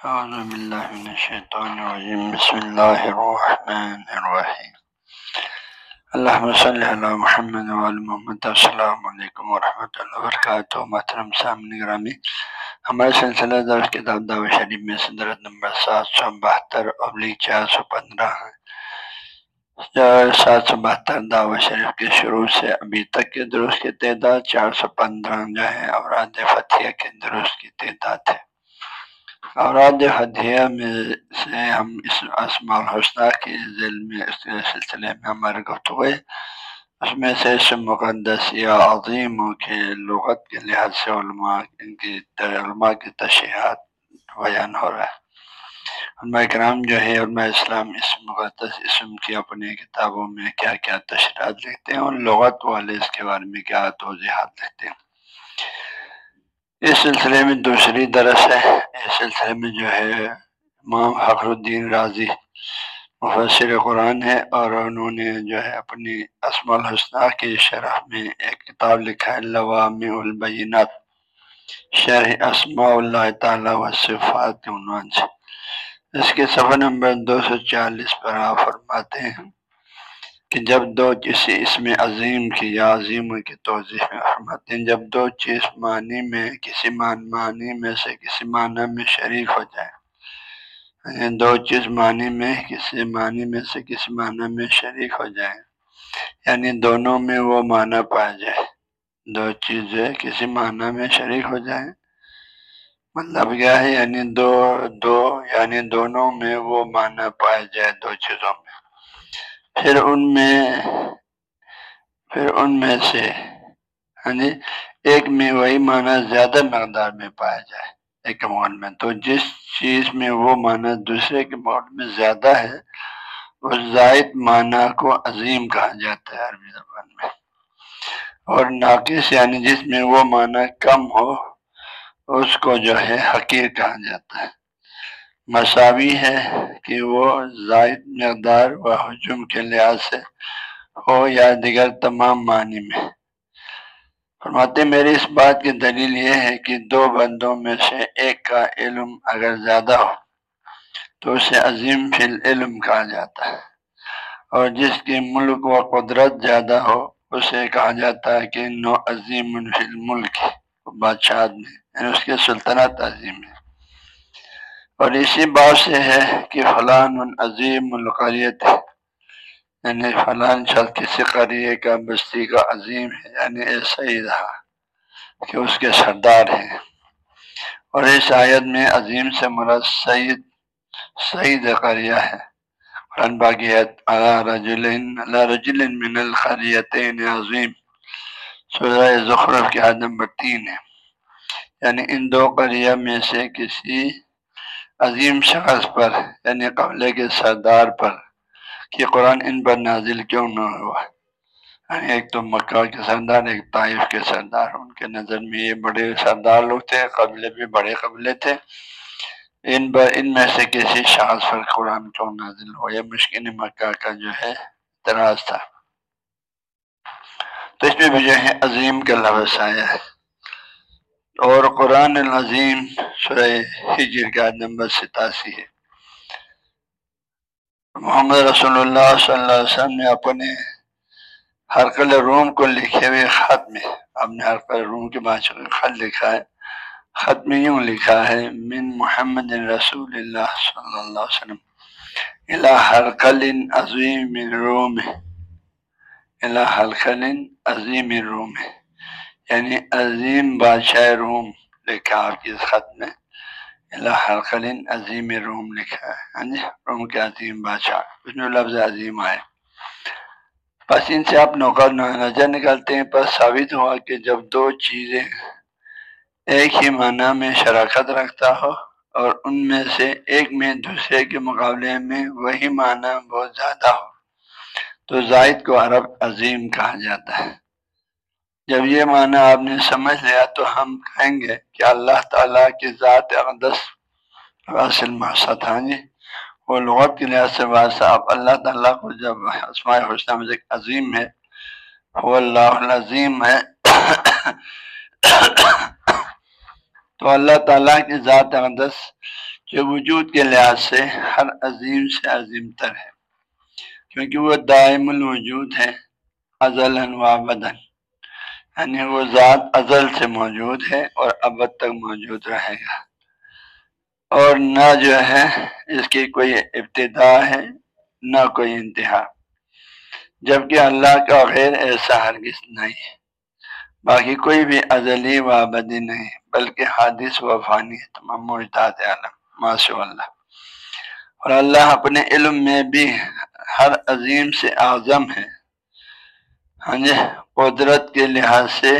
أعوذ بالله من الشيطان الرجيم. بسم الله الرحمن الرحيم. اللهم صل على محمد وعلى محمد. السلام علیکم ورحمۃ اللہ وبرکاتہ محترم سامنے گرامی ہمارے سلسلہ درس کتاب دعوت شریف میں صدرت نمبر سات سو بہتر ابلیغ چار سو پندرہ سات سو بہتر دعوت شریف کے شروع سے ابھی تک کے درست کی تعداد چار سو پندرہ جو ہے اوراد فتح کے درست کی تعداد ہے اوراد حدیہ میں سے ہم اس اسماع الحسنہ کے ذیل میں اس سلسلے میں ہمارے گفتگو ہے اس میں سے اس مقدس یا عظیم کے لغت کے لحاظ سے علماء ان کی علماء کی تشریحات بیان ہو رہا ہے۔ علماء کرام جو ہے علماء اسلام اس مقدس اسم کی اپنی کتابوں میں کیا کیا تشریحات لکھتے ہیں اور لغت والے اس کے بارے میں کیا توضیحات لکھتے ہیں؟ اس سلسلے میں دوسری درس ہے۔ اس سلسلے میں جو ہے، امام فخر الدین راضی مفسر قرآن ہے اور انہوں نے جو ہے اپنی اسم الحسنہ کی شرح میں ایک کتاب لکھا ہے لوام البینات۔ شرح اسماء اللہ تعالیٰ و صفات کے عنوان سے۔ اس کے صفحہ نمبر دو سو چالیس پر آپ فرماتے ہیں۔ کہ جب دو کسی اس میں عظیم کی یا عظیم کی توضیح میں جب دو چیز معنی میں، کسی مان، معنی میں سے کسی معنی میں شریک ہو جائے یعنی دو چیز معنی میں، کسی معنی میں سے کسی معنی میں شریک ہو جائے یعنی دونوں میں وہ معنی پایا جائے۔ دو چیزیں کسی معنی میں شریک ہو جائے مطلب کیا ہے؟ یعنی دو دو یعنی دونوں میں وہ معنی پایا جائے دو چیزوں میں۔ پھر ان میں، پھر ان میں سے یعنی ایک میں وہی معنی زیادہ مقدار میں پایا جائے ایک مول میں۔ تو جس چیز میں وہ معنی دوسرے کے مول میں زیادہ ہے اس زائد معنی کو عظیم کہا جاتا ہے عربی زبان میں۔ اور ناقص یعنی جس میں وہ معنی کم ہو، اس کو جو ہے حقیر کہا جاتا ہے۔ مساوی ہے کہ وہ زائد مقدار و حجم کے لحاظ سے ہو یا دیگر تمام معنی میں۔ فرماتے میری اس بات کی دلیل یہ ہے کہ دو بندوں میں سے ایک کا علم اگر زیادہ ہو تو اسے عظیم فی العلم کہا جاتا ہے، اور جس کی ملک و قدرت زیادہ ہو اسے کہا جاتا ہے کہ نو عظیم فی الملک بادشاہ میں یعنی اس کی سلطنت عظیم ہے۔ اور اسی بات سے ہے کہ فلان عظیم القریت یعنی فلان شخص کسی قریے کا بستی کا عظیم ہے یعنی ایسا ہی رہا کہ اس کے سردار ہیں۔ اور اس آیت میں عظیم سے مرد سعید سعید قریہ ہے۔ قرآن باقیت اللہ رجل من القریتین عظیم سورہ ظخرف کی عدم نمبر تین ہے۔ یعنی ان دو قریہ میں سے کسی عظیم شخص پر یعنی قبلے کے سردار پر، کہ قرآن ان پر نازل کیوں نہ ہوا؟ یعنی ایک تو مکہ کے سردار، ایک طائف کے سردار، ان کے نظر میں یہ بڑے سردار لوگ تھے، قبلے بھی بڑے قبلے تھے۔ ان پر، ان میں سے کسی شخص پر قرآن کیوں نازل ہو یہ مشکل مکہ کا جو ہے، اعتراض تھا۔ تو اس میں بھی جو ہے، عظیم کا لفظ آیا ہے۔ اور قرآن العظیم سورہ ہجر کا نمبر ستاسی ہے۔ محمد رسول اللہ صلی اللہ علیہ وسلم نے اپنے حرکل روم کو لکھے ہوئے خط میں اپنے حرکل روم کے بادشاہ خط لکھا ہے، خط میں یوں لکھا ہے، من محمد رسول اللہ صلی اللہ علیہ وسلم الہ حرکل عظیم روم الہ حرکل عظیم روم۔ ہے یعنی عظیم بادشاہ روم لکھا آپ کی اس خط میں؟ اللہ عظیم روم لکھا ہے۔ ہاں جی روم کے عظیم بادشاہ، اس میں لفظ عظیم آئے۔ بس ان سے آپ نوکر نظر نکالتے ہیں، پر ثابت ہوا کہ جب دو چیزیں ایک ہی معنی میں شراکت رکھتا ہو اور ان میں سے ایک میں دوسرے کے مقابلے میں وہی معنی بہت زیادہ ہو، تو زائد کو عرب عظیم کہا جاتا ہے۔ جب یہ معنی آپ نے سمجھ لیا تو ہم کہیں گے کہ اللہ تعالیٰ کی ذات اقدس واصل مقصد ہاں جی۔ وہ لغت کے لحاظ سے آپ اللہ تعالیٰ کو جب اسماء حسنہ میں عظیم ہے، وہ اللہ العظیم ہے۔ تو اللہ تعالیٰ کی ذات اقدس جو وجود کے لحاظ سے ہر عظیم سے عظیم تر ہے۔ کیونکہ وہ دائم الوجود ہے ازل و بدن یعنی وہ ذات ازل سے موجود ہے اور ابد تک موجود رہے گا۔ اور نہ جو ہے اس کی کوئی ابتدا ہے، نہ کوئی انتہا۔ جبکہ اللہ کا غیر ایسا ہرگز نہیں۔ ہے باقی کوئی بھی ازلی و ابدی نہیں، بلکہ حادث و فانی ہے تمام محتاط عالم ماشاء اللہ۔ اور اللہ اپنے علم میں بھی ہر عظیم سے اعظم ہے۔ ہاں جی قدرت کے لحاظ سے،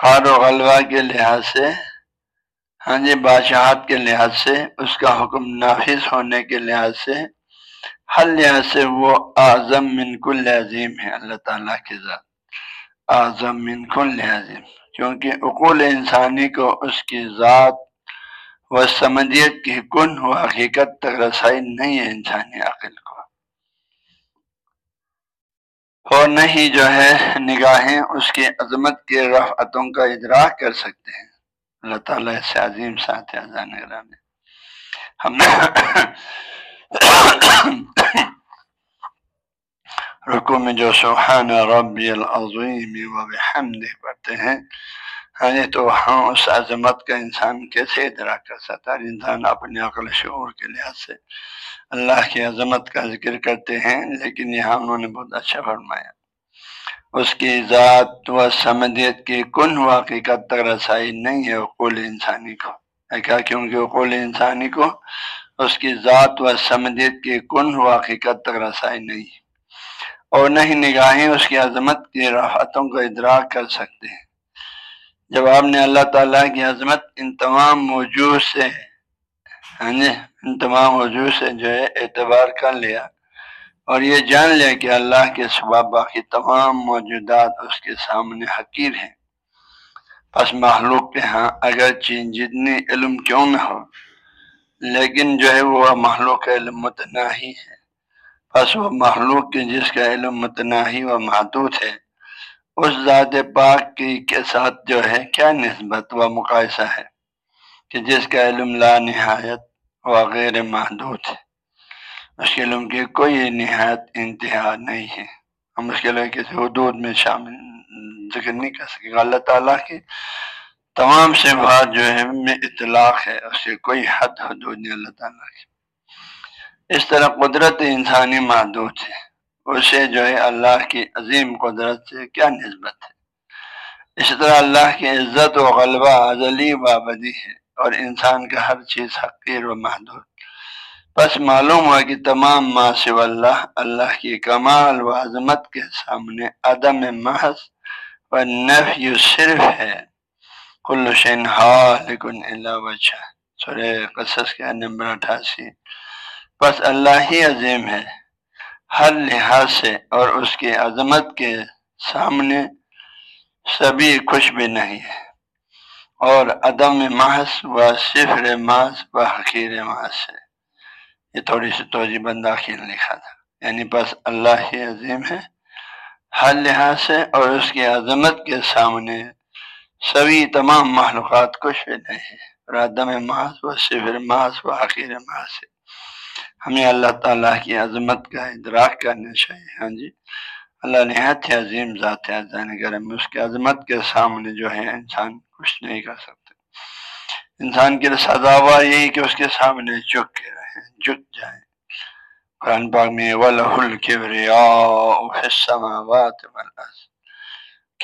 قار و غلبہ کے لحاظ سے ہاں جی بادشاہت کے لحاظ سے، اس کا حکم نافذ ہونے کے لحاظ سے، ہر لحاظ سے وہ اعظم من کل عظیم ہے اللہ تعالیٰ کے ذات۔ اعظم من کل عظیم، کیونکہ اقول انسانی کو اس کی ذات و سمجھیت کی کن و حقیقت تک رسائی نہیں ہے انسانی عقل کو۔ اور نہ ہی جو ہے نگاہیں اس کی عظمت کے رفعتوں کا ادراک کر سکتے ہیں۔ اللہ تعالیٰ سے عظیم ساتھ میں ہم نے رکو میں جو سبحان ربی العظیم و بحمد پڑھتے ہیں ہاں جی تو ہاں اس عظمت کا انسان کیسے ادراک کر سکتا ہے؟ انسان اپنے عقل شعور کے لحاظ سے اللہ کی عظمت کا ذکر کرتے ہیں، لیکن یہاں انہوں نے بہت اچھا فرمایا۔ اس کی ذات و سمدیت کی کن حقیقت تک رسائی نہیں ہے اقول انسانی کو۔ کیا؟ کیونکہ اقول انسانی کو اس کی ذات و سمدیت کی کن حقیقت تک رسائی نہیں اور نہ ہی نگاہیں اس کی عظمت کی راحتوں کو ادراک کر سکتے ہیں۔ جب آپ نے اللہ تعالیٰ کی عظمت ان تمام موجود سے ہاں جی ان تمام وجوہ سے جو ہے اعتبار کر لیا اور یہ جان لیا کہ اللہ کے سبا باقی تمام موجودات اس کے سامنے حقیر ہیں۔ پس محلوق کے ہاں اگر چین جتنی علم کیوں نہ ہو، لیکن جو ہے وہ محلوق علم متناہی ہے۔ پس وہ محلوق کے جس کا علم متناہی و محدود ہے اس ذات پاک کی کے ساتھ جو ہے کیا نسبت و مقاصہ ہے کہ جس کا علم لا نہایت وغیر محدود ہے؟ اس کے علم کی کوئی نہایت انتہا نہیں ہے۔ ہم اس کے لیے کسی حدود میں شامل ذکر نہیں کر سکے۔ اللہ تعالیٰ کی تمام سے بات جو ہے میں اطلاق ہے، اس سے کوئی حد حدود نہیں، اللہ تعالیٰ کی۔ اس طرح قدرت انسانی محدود ہے۔ اسے جو ہے اللہ کی عظیم قدرت سے کیا نسبت ہے؟ اسی طرح اللہ کی عزت و غلبہ ازلی بابدی ہے اور انسان کا ہر چیز حقیر و محدود۔ بس معلوم ہوا کہ تمام ماسو اللہ اللہ کی کمال و عظمت کے سامنے عدم محض و نفی صرف ہے۔ کل شین اللہ وجہ۔ سورہ قصص کے نمبر اٹھاسی۔ بس اللہ ہی عظیم ہے۔ ہر لحاظ سے اور اس کی عظمت کے سامنے سبھی خوش بھی نہیں ہے۔ اور عدم محض و صفر محض و حقیر محض ہے۔ یہ تھوڑی سی توجہ بنداخیر لکھا تھا۔ یعنی بس اللہ ہی عظیم ہے۔ ہر لحاظ سے اور اس کی عظمت کے سامنے سبھی تمام معلومات کچھ بھی نہیں ہے اور عدم محض و صفر محض و حقیر محض ہے۔ ہمیں اللہ تعالیٰ کی عظمت کا ادراک کرنا چاہیے ہاں جی؟ اللہ نہایت عظیم ذات کرم اس کی عظمت کے سامنے جو ہے انسان کچھ نہیں کر سکتے انسان کے لیے سزاوار یہی کہ اس کے سامنے جھک کے رہے، جھک جائیں قرآن پاک میں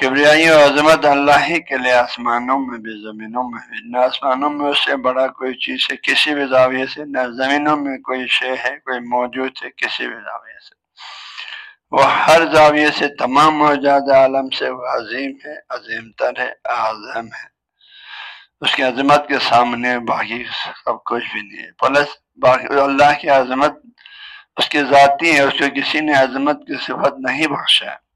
کبریائی و عظمت اللہ ہی کے لیے آسمانوں میں بھی زمینوں میں بھی۔ نہ آسمانوں میں اس سے بڑا کوئی چیز ہے، کسی بھی زاویے سے۔ نہ زمینوں میں کوئی شے ہے، کوئی موجود ہے، کسی بھی زاویے سے۔ وہ ہر زاویے سے تمام موجود عالم سے وہ عظیم ہے عظیم تر ہے، اعظم ہے۔ اس کی عظمت کے سامنے باقی سب کچھ بھی نہیں ہے۔ پلس باقی اللہ کی عظمت اس کی ذاتی ہے، اس کو کسی نے عظمت کی صفت نہیں بخشا۔ ہے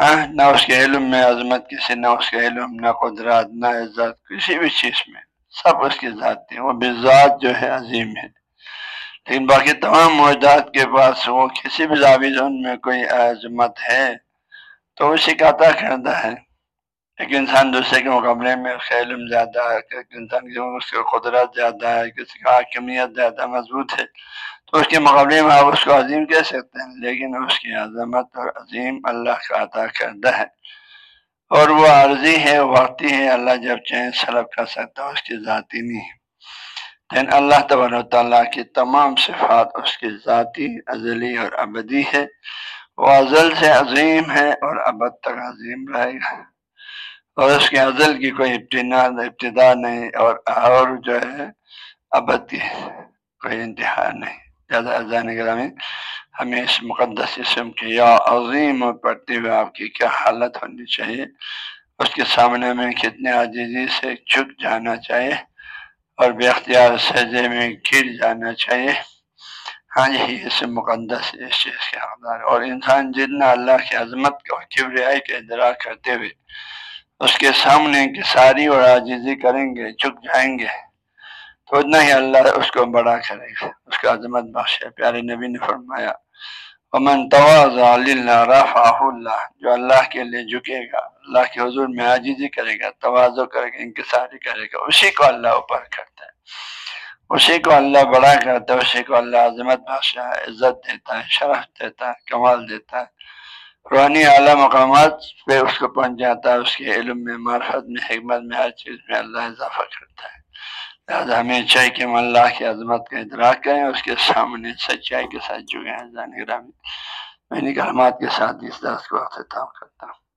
ہاں نہ اس کے علم میں عظمت کسی، نہ اس کے علم، نہ قدرت، نہ عزت، کسی بھی چیز میں۔ سب اس کی ذاتی وہ بھی ذات جو ہے عظیم ہے۔ لیکن باقی تمام موجودات کے پاس وہ کسی بھی زاویز ان میں کوئی عظمت ہے، تو وہ شکاتا کرتا ہے۔ ایک انسان دوسرے کے مقابلے میں اس کا علم زیادہ ہے، ایک انسان کی اس کی قدرت زیادہ ہے، کسی کا حاکمیت زیادہ مضبوط ہے۔ اس کے مقابلے میں آپ اس کو عظیم کہہ سکتے ہیں، لیکن اس کی عظمت اور عظیم اللہ کا عطا کردہ ہے۔ اور وہ عارضی ہے وقتی ہے۔ اللہ جب چین سلب کر سکتا اس کی ذاتی نہیں ہے۔ لیکن اللہ تبار و تعالیٰ کی تمام صفات اس کی ذاتی، ازلی اور ابدی ہے۔ وہ ازل سے عظیم ہے اور ابد تک عظیم رہے گا۔ اور اس کے ازل کی کوئی ابتدا ابتدا نہیں اور اور جو ہے ابد کی کوئی انتہا نہیں۔ زیادہ اذان گرامی۔ ہمیں اس مقدس اسم کی یا عظیم پڑھتے ہوئے آپ کی کیا حالت ہونی چاہیے؟ اس کے سامنے میں کتنے عزیزی سے جھک جانا چاہیے اور بے اختیار سجے میں گر جانا چاہیے۔ ہاں جی اس مقدس اس چیز کے حقدار۔ اور انسان جتنا اللہ کی عظمت کو کبریائی کے ادراک کرتے ہوئے اس کے سامنے کی ساری اور عاجزی کریں گے، جھک جائیں گے، تو اتنا ہی اللہ اس کو بڑا کرے گا۔ اس عظمت بخشے پیارے نبی نے فرمایا امن تواز رف اللہ جو اللہ کے لیے جھکے گا، اللہ کے حضور میں عاجزی کرے گا توازو کرے گا، انکساری کرے گا، اسی کو اللہ اوپر کرتا ہے۔ اسی کو اللہ بڑا کرتا ہے، اسی کو اللہ عظمت بادشاہ عزت دیتا ہے، شرف دیتا ہے، کمال دیتا ہے۔ روحانی اعلیٰ مقامات پہ اس کو پہنچ جاتا ہے، اس کے علم میں، معرفت میں، حکمت میں، ہر چیز میں اللہ اضافہ کرتا ہے۔ لہٰذا ہمیں چاہیے کہ ہم اللہ کی عظمت کا ادراک کریں، اس کے سامنے سچائی کے ساتھ جگہ میں نے کلمات کے ساتھ اس درس کو اختتام کرتا ہوں۔